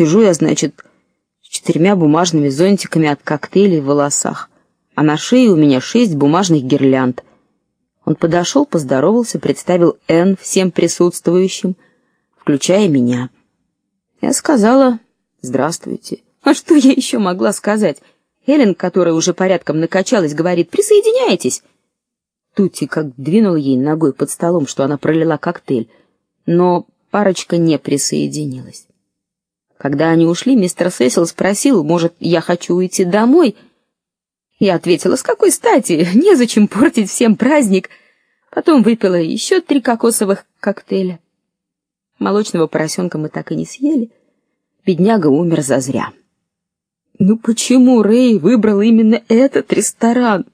Сижу я, значит, с четырьмя бумажными зонтиками от коктейлей в волосах, а на шее у меня шесть бумажных гирлянд. Он подошел, поздоровался, представил Н всем присутствующим, включая меня. Я сказала: "Здравствуйте". А что я еще могла сказать? Эллен, которая уже порядком накачалась, говорит: "Присоединяйтесь". Тути как двинул ей ногой под столом, что она пролила коктейль, но парочка не присоединилась. Когда они ушли, мистер Сесил спросил, может, я хочу уйти домой. Я ответила: "С какой стати? Незачем портить всем праздник". Потом выпила еще три кокосовых коктейля. Молочного поросенка мы так и не съели. Бедняга умер зазря. Ну почему Рэй выбрал именно этот ресторан?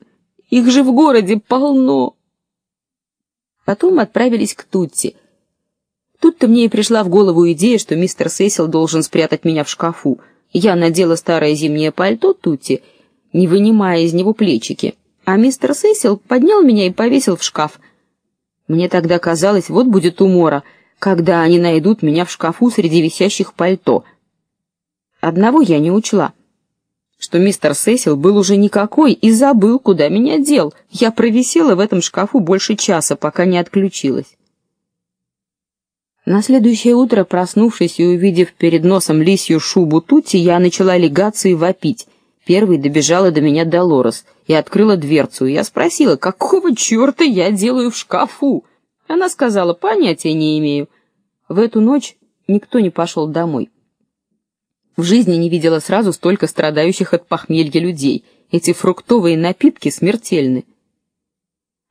Их же в городе полно. Потом отправились к Тутти. Тут-то мне и пришла в голову идея, что мистер Сесил должен спрятать меня в шкафу. Я надела старое зимнее пальто Тутти, не вынимая из него плечики, а мистер Сесил поднял меня и повесил в шкаф. Мне тогда казалось, вот будет умора, когда они найдут меня в шкафу среди висящих пальто. Одного я не учла что мистер Сесил был уже никакой и забыл, куда меня дел. Я провисела в этом шкафу больше часа, пока не отключилась. На следующее утро, проснувшись и увидев перед носом лисью шубу Тути, я начала легаться и вопить. Первой добежала до меня Долорес и открыла дверцу. Я спросила: "Какого черта я делаю в шкафу?" Она сказала: "Понятия не имею". В эту ночь никто не пошел домой. В жизни не видела сразу столько страдающих от похмелья людей. Эти фруктовые напитки смертельны.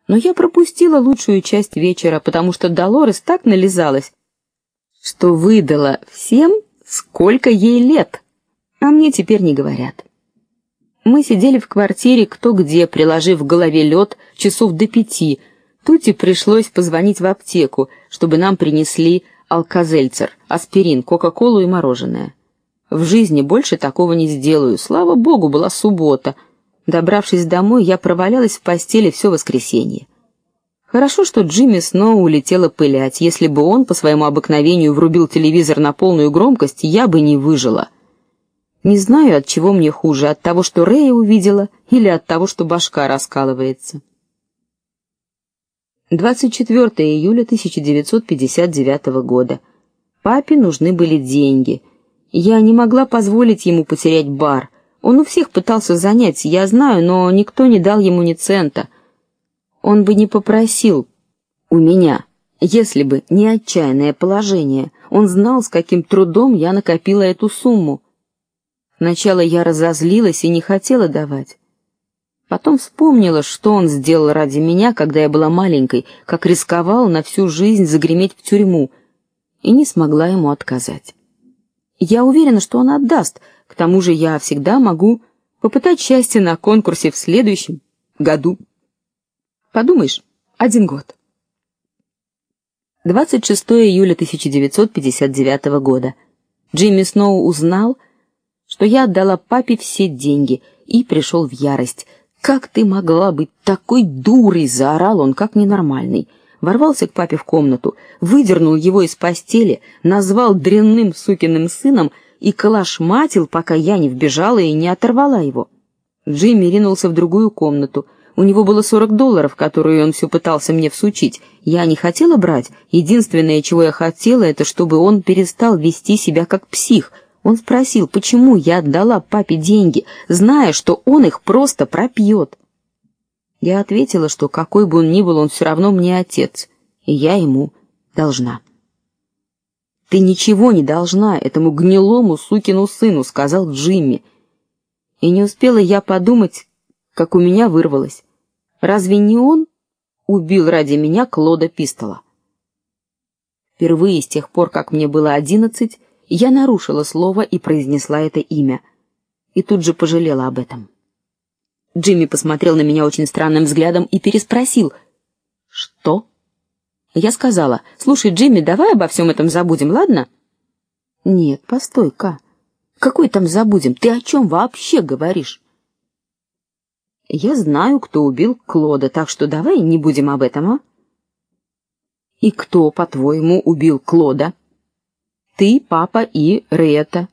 Но я пропустила лучшую часть вечера, потому что Долорес так нализалась, что выдала всем, сколько ей лет. А мне теперь не говорят. Мы сидели в квартире кто где, приложив к голове лед часов до пяти. Тут и пришлось позвонить в аптеку, чтобы нам принесли алкозельцер, аспирин, кока-колу и мороженое. В жизни больше такого не сделаю. Слава богу, была суббота. Добравшись домой, я провалялась в постели все воскресенье. Хорошо, что Джимми снова улетела пылять. Если бы он по своему обыкновению врубил телевизор на полную громкость, я бы не выжила. Не знаю, от чего мне хуже, от того, что Рэя увидела, или от того, что башка раскалывается. 24 июля 1959 года. Папе нужны были деньги — я не могла позволить ему потерять бар. Он у всех пытался занять, я знаю, но никто не дал ему ни цента. Он бы не попросил у меня, если бы не отчаянное положение. Он знал, с каким трудом я накопила эту сумму. Сначала я разозлилась и не хотела давать. Потом вспомнила, что он сделал ради меня, когда я была маленькой, как рисковал на всю жизнь загреметь в тюрьму, и не смогла ему отказать. Я уверена, что он отдаст. К тому же я всегда могу попытать счастье на конкурсе в следующем году. Подумаешь, один год. 26 июля 1959 года. Джимми Сноу узнал, что я отдала папе все деньги и пришел в ярость. Как ты могла быть такой дурой, заорал он как ненормальный ворвался к папе в комнату, выдернул его из постели, назвал дрянным сукиным сыном и калашматил, пока я не вбежала и не оторвала его. Джимми ринулся в другую комнату. У него было сорок долларов, которые он все пытался мне всучить. Я не хотела брать. Единственное, чего я хотела, это чтобы он перестал вести себя как псих. Он спросил, почему я отдала папе деньги, зная, что он их просто пропьет. Я ответила, что какой бы он ни был, он все равно мне отец, и я ему должна. Ты ничего не должна этому гнилому сукину сыну, сказал Джимми. И не успела я подумать, как у меня вырвалось. Разве не он убил ради меня Клода Пистола? Впервые с тех пор, как мне было одиннадцать, я нарушила слово и произнесла это имя, и тут же пожалела об этом. Джимми посмотрел на меня очень странным взглядом и переспросил: "Что?" Я сказала: "Слушай, Джимми, давай обо всем этом забудем, ладно?" "Нет, постой-ка. Какой там забудем? Ты о чем вообще говоришь?" "Я знаю, кто убил Клода, так что давай не будем об этом, а?" "И кто, по-твоему, убил Клода?" "Ты, папа и Рета.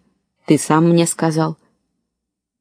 Ты сам мне сказал.